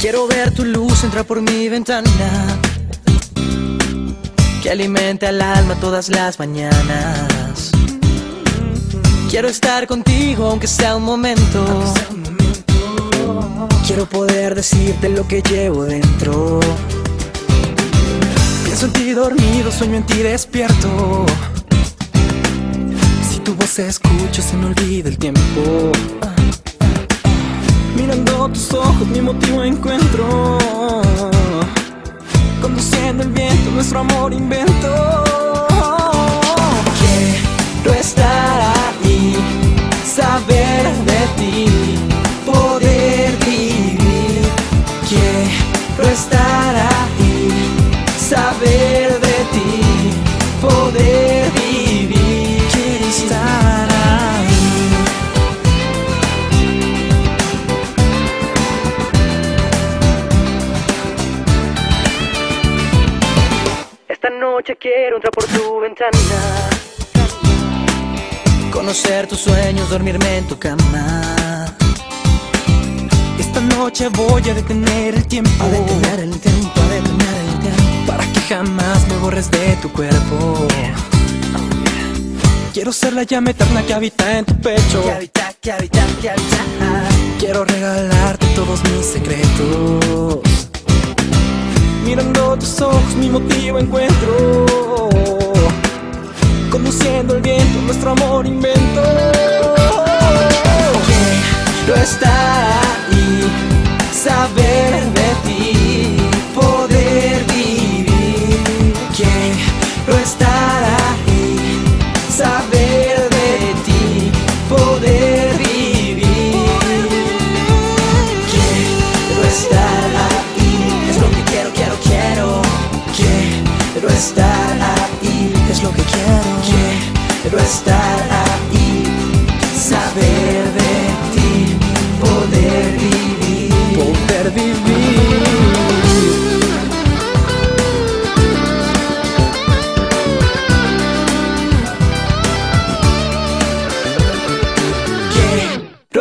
Quiero ver tu luz entrar por mi ventana que alimenta el alma todas las mañanas. Quiero estar contigo aunque sea un momento. Quiero poder decirte lo que llevo dentro. Pienso en ti dormido, sueño en ti despierto. Tu voz escucho se me olvida el tiempo. Mirando tus ojos mi motivo encuentro Conduciendo el viento nuestro amor invento Quiero estar Esta noche quiero entrar por tu ventana. Conocer tus sueños, dormirme en tu cama. Esta noche voy a detener el tiempo. A detener el tiempo, a detener el tiempo. Para que jamás me borres de tu cuerpo. Quiero ser la llama eterna que habita en tu pecho. Que habita, que habita, que habita. Quiero regalarte todos mis secretos. Mi motivo encuentro. Conduciendo el viento nuestro amor invento. Quiero estar ahí, saber de ti, poder vivir. Quiero estar ahí, saber estar ahí, es lo que quiero. Quiero estar ahí, saber de ti, poder vivir, poder vivir.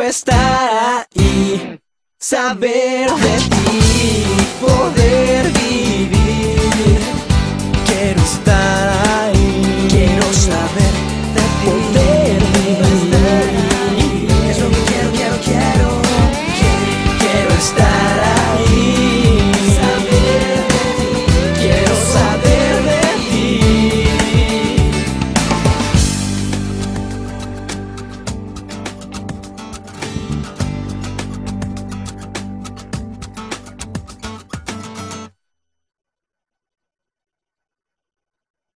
Estar ahí, saber de ti, poder